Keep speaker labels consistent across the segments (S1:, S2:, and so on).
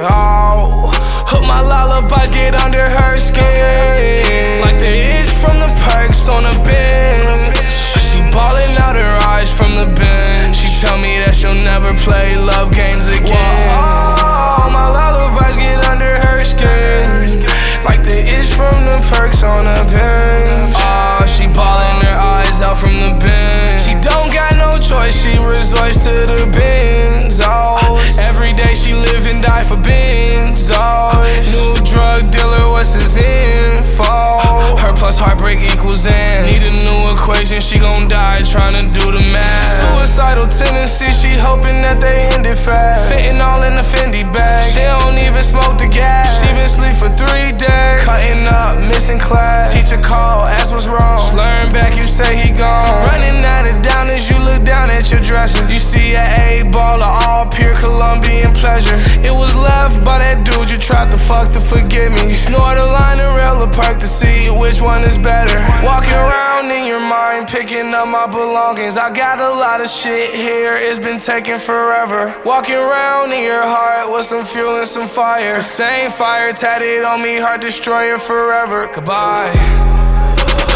S1: Oh, hope my lullabies get under her skin. Like the itch from the perks on the bench. She ballin' out her eyes from the bench. She tell me that she'll never play love games again. Oh, my lullabies get under her skin. Like the itch from the perks on the bench. Oh, she ballin' her eyes out from the bench. She don't got no choice, she resorts to the bins. Die for bins. Oh, new drug dealer, what's his info? Her plus heartbreak equals N. Need a new equation, she gon' die trying to do the math. Suicidal tendency, she hoping that they end it fast. Fitting all in the Fendi bag. She don't even smoke the gas. She been sleep for three days. Cutting up, missing class. Teacher call, ask what's wrong. Slurring back, you say he gone. Running at it down as you look down at your dresser. You see a A baller, all pleasure. It was left by that dude you tried to fuck to forget me. You snort a line of real perk to see which one is better. Walking around in your mind, picking up my belongings. I got a lot of shit here, it's been taking forever. Walking around in your heart with some fuel and some fire. The same fire tatted on me, heart destroyer forever. Goodbye.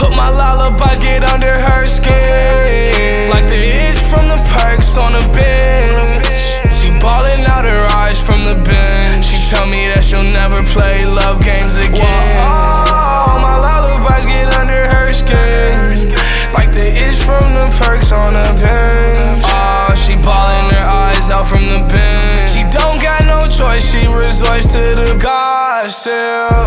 S1: Hope my lullabies get under her skin. Like play love games again. Oh, my lullabies get under her skin. Like the itch from the perks on the bench. Oh, she ballin' her eyes out from the bench. She don't got no choice, she resorts to the gossip.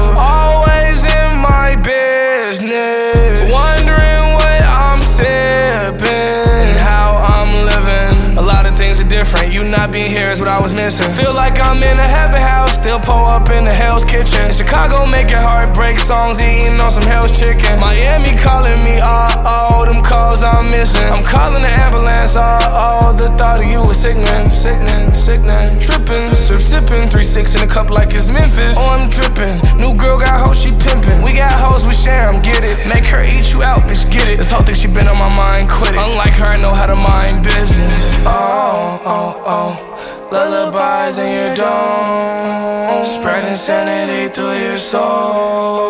S1: Not being here is what I was missing. Feel like I'm in a heaven house, still pull up in the Hell's Kitchen. In Chicago making heartbreak songs, eating on some Hell's Chicken. Miami calling me, uh oh, them calls I'm missing. I'm calling the ambulance, uh oh, the thought of you was sickening, sickening, sickening. Tripping, sip sipping, 3-6 in a cup like it's Memphis. Oh, I'm dripping. New girl got hoes, she pimping. We got hoes, we share 'em, get it. Make her eat you out, bitch, get it. This whole thing she been on my mind, quit it. Unlike her, I know how to mind business. Oh, oh, oh. Lullabies in your dome, spreading sanity through your soul.